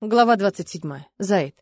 Глава 27. Заид.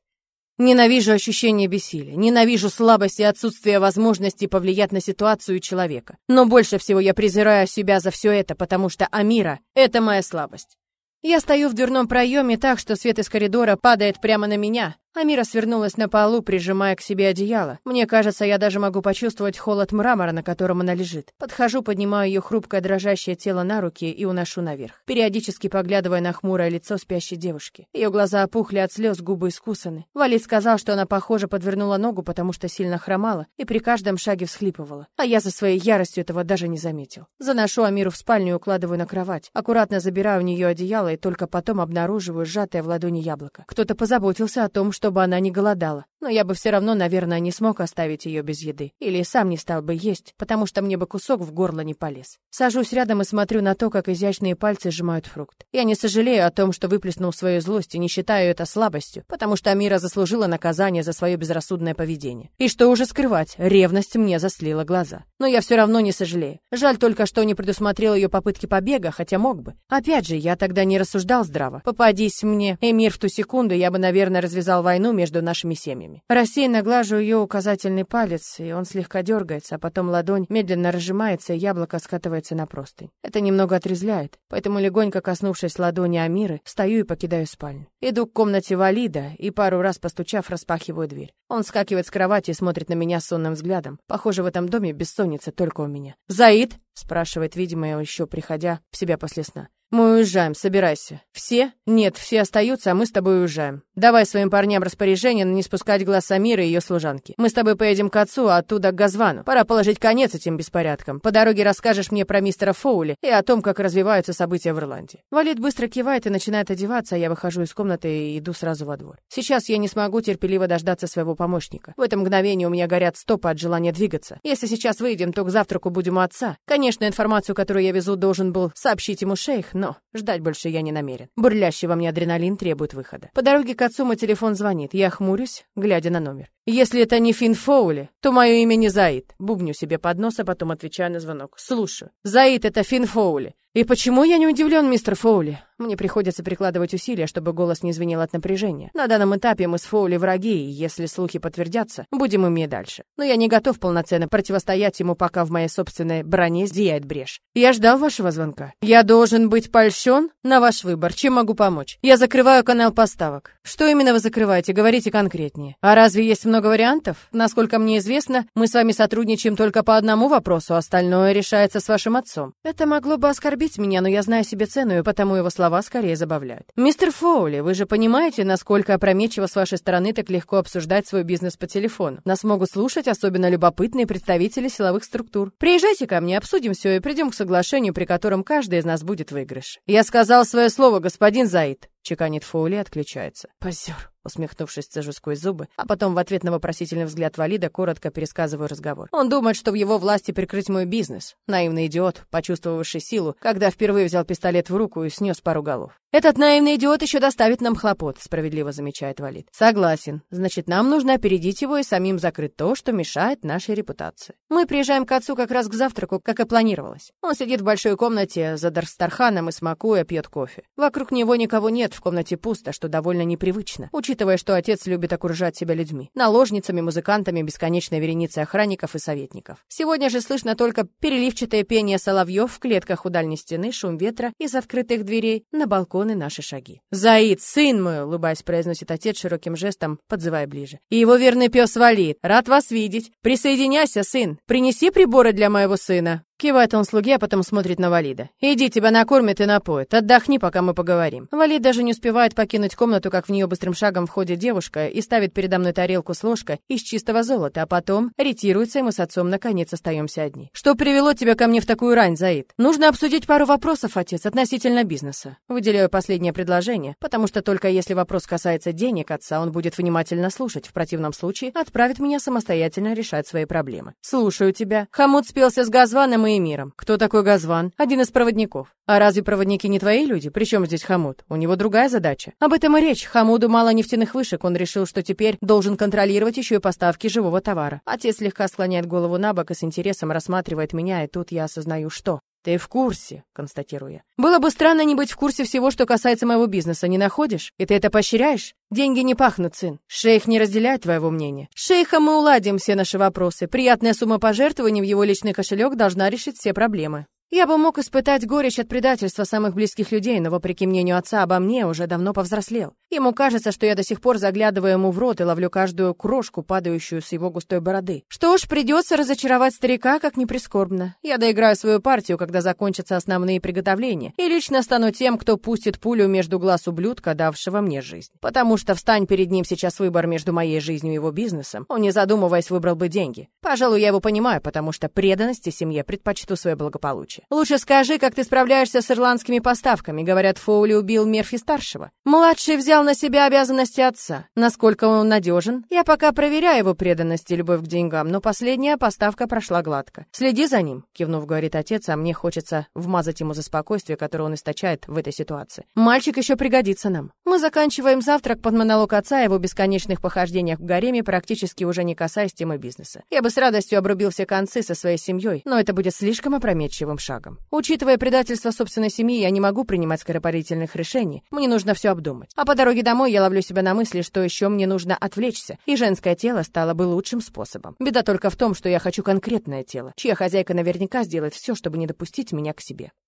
Ненавижу ощущение бессилия, ненавижу слабость и отсутствие возможности повлиять на ситуацию человека. Но больше всего я презираю себя за все это, потому что Амира — это моя слабость. Я стою в дверном проеме так, что свет из коридора падает прямо на меня, Амира свернулась на полу, прижимая к себе одеяло. Мне кажется, я даже могу почувствовать холод мрамора, на котором она лежит. Подхожу, поднимаю ее хрупкое дрожащее тело на руки и уношу наверх, периодически поглядывая на хмурое лицо спящей девушки. Ее глаза опухли от слез, губы искусаны. Валид сказал, что она, похоже, подвернула ногу, потому что сильно хромала и при каждом шаге всхлипывала. А я за своей яростью этого даже не заметил. Заношу Амиру в спальню и укладываю на кровать. Аккуратно забираю у нее одеяло и только потом обнаруживаю сжатое в ладони яблоко. Кто-то позаботился о том, что чтобы она не голодала. Но я бы все равно, наверное, не смог оставить ее без еды. Или сам не стал бы есть, потому что мне бы кусок в горло не полез. Сажусь рядом и смотрю на то, как изящные пальцы сжимают фрукт. Я не сожалею о том, что выплеснул свою злость и не считаю это слабостью, потому что Амира заслужила наказание за свое безрассудное поведение. И что уже скрывать, ревность мне заслила глаза. Но я все равно не сожалею. Жаль только, что не предусмотрел ее попытки побега, хотя мог бы. Опять же, я тогда не рассуждал здраво. Попадись мне, Эмир, в ту секунду, я бы, наверное, развязал войну войну между нашими семьями. Рассеянно глажу ее указательный палец, и он слегка дергается, а потом ладонь медленно разжимается, и яблоко скатывается на простынь. Это немного отрезвляет, поэтому легонько коснувшись ладони Амиры, встаю и покидаю спальню. Иду к комнате Валида и пару раз постучав, распахиваю дверь. Он скакивает с кровати и смотрит на меня сонным взглядом. Похоже, в этом доме бессонница только у меня. «Заид?» — спрашивает, видимо, еще приходя в себя после сна. Мы уезжаем, собирайся. Все? Нет, все остаются, а мы с тобой уезжаем. Давай своим парням распоряжение не спускать глаз Амиры и ее служанки. Мы с тобой поедем к отцу, а оттуда к Газвану. Пора положить конец этим беспорядкам. По дороге расскажешь мне про мистера Фоули и о том, как развиваются события в Ирландии. Валид быстро кивает и начинает одеваться, а я выхожу из комнаты и иду сразу во двор. Сейчас я не смогу терпеливо дождаться своего помощника. В это мгновение у меня горят стопы от желания двигаться. Если сейчас выйдем, то к завтраку будем у отца. Конечно, информацию, которую я везу, должен был сообщить ему шейх, но ждать больше я не намерен. Бурлящий во мне адреналин требует выхода. По дороге к отцу мой телефон звонит. Я хмурюсь, глядя на номер. Если это не Финн Фоули, то мое имя не Заид. Бубню себе под нос, а потом отвечаю на звонок. Слушаю. Заид — это Финн Фоули. И почему я не удивлен, мистер Фоули? Мне приходится прикладывать усилия, чтобы голос не звенел от напряжения. На данном этапе мы с Фоули враги, и если слухи подтвердятся, будем ими дальше. Но я не готов полноценно противостоять ему, пока в моей собственной броне зияет брешь. Я ждал вашего звонка. Я должен быть польщен на ваш выбор. Чем могу помочь? Я закрываю канал поставок. Что именно вы закрываете? Говорите конкретнее. А разве есть много вариантов? Насколько мне известно, мы с вами сотрудничаем только по одному вопросу, остальное решается с вашим отцом. Это могло бы оскорбить меня, но я знаю себе цену, и потому его слова слова скорее забавляют. «Мистер Фоули, вы же понимаете, насколько опрометчиво с вашей стороны так легко обсуждать свой бизнес по телефону? Нас могут слушать особенно любопытные представители силовых структур. Приезжайте ко мне, обсудим все и придем к соглашению, при котором каждый из нас будет выигрыш. Я сказал свое слово, господин Заид чеканит Фоули и отключается. Позер. Усмехнувшись, цежу сквозь зубы, а потом в ответ на вопросительный взгляд Валида коротко пересказываю разговор. Он думает, что в его власти прикрыть мой бизнес. Наивный идиот, почувствовавший силу, когда впервые взял пистолет в руку и снес пару голов. «Этот наивный идиот еще доставит нам хлопот», — справедливо замечает Валид. «Согласен. Значит, нам нужно опередить его и самим закрыть то, что мешает нашей репутации. Мы приезжаем к отцу как раз к завтраку, как и планировалось. Он сидит в большой комнате за Дарстарханом и, смакуя, пьет кофе. Вокруг него никого нет, в комнате пусто, что довольно непривычно, учитывая, что отец любит окружать себя людьми, наложницами, музыкантами, бесконечной вереницей охранников и советников. Сегодня же слышно только переливчатое пение соловьев в клетках у дальней стены, шум ветра из открытых дверей на балконы наши шаги. «Заид, сын мой!» — улыбаясь, произносит отец широким жестом, подзывая ближе. «И его верный пес Валид. Рад вас видеть. Присоединяйся, сын. Принеси приборы для моего сына». Кивает он слуге, а потом смотрит на Валида. «Иди, тебя накормят и напоят. Отдохни, пока мы поговорим». Валид даже не успевает покинуть комнату, как в нее быстрым шагом входит девушка и ставит передо мной тарелку с ложкой из чистого золота, а потом ретируется, и мы с отцом наконец остаемся одни. «Что привело тебя ко мне в такую рань, Заид?» «Нужно обсудить пару вопросов, отец, относительно бизнеса». Выделяю последнее предложение, потому что только если вопрос касается денег отца, он будет внимательно слушать, в противном случае отправит меня самостоятельно решать свои проблемы. «Слушаю тебя». Хамут спелся с Газваном и Эмиром. Кто такой Газван? Один из проводников. А разве проводники не твои люди? Причем здесь Хамуд? У него другая задача. Об этом и речь. Хамуду мало нефтяных вышек. Он решил, что теперь должен контролировать еще и поставки живого товара. Отец слегка склоняет голову на бок и с интересом рассматривает меня, и тут я осознаю, что. Ты в курсе, констатирую я. Было бы странно не быть в курсе всего, что касается моего бизнеса, не находишь? И ты это поощряешь? Деньги не пахнут, сын. Шейх не разделяет твоего мнения. Шейхом мы уладим все наши вопросы. Приятная сумма пожертвований в его личный кошелек должна решить все проблемы. Я бы мог испытать горечь от предательства самых близких людей, но, вопреки мнению отца обо мне, уже давно повзрослел. Ему кажется, что я до сих пор заглядываю ему в рот и ловлю каждую крошку, падающую с его густой бороды. Что ж, придется разочаровать старика, как ни прискорбно. Я доиграю свою партию, когда закончатся основные приготовления, и лично стану тем, кто пустит пулю между глаз ублюдка, давшего мне жизнь. Потому что встань перед ним сейчас выбор между моей жизнью и его бизнесом, он, не задумываясь, выбрал бы деньги. Пожалуй, я его понимаю, потому что преданности семье предпочту свое благополучие. Лучше скажи, как ты справляешься с ирландскими поставками. Говорят, Фоули убил Мерфи-старшего. Младший взял на себя обязанности отца. Насколько он надежен? Я пока проверяю его преданность и любовь к деньгам, но последняя поставка прошла гладко. Следи за ним, кивнув, говорит отец, а мне хочется вмазать ему за спокойствие, которое он источает в этой ситуации. Мальчик еще пригодится нам. Мы заканчиваем завтрак под монолог отца его бесконечных похождениях в гареме, практически уже не касаясь темы бизнеса. Я бы с радостью обрубил все концы со своей семьей, но это будет слишком опрометчивым шагом. Учитывая предательство собственной семьи, я не могу принимать скоропалительных решений. Мне нужно все обдумать. А по дороге домой я ловлю себя на мысли, что еще мне нужно отвлечься, и женское тело стало бы лучшим способом. Беда только в том, что я хочу конкретное тело, чья хозяйка наверняка сделает все, чтобы не допустить меня к себе.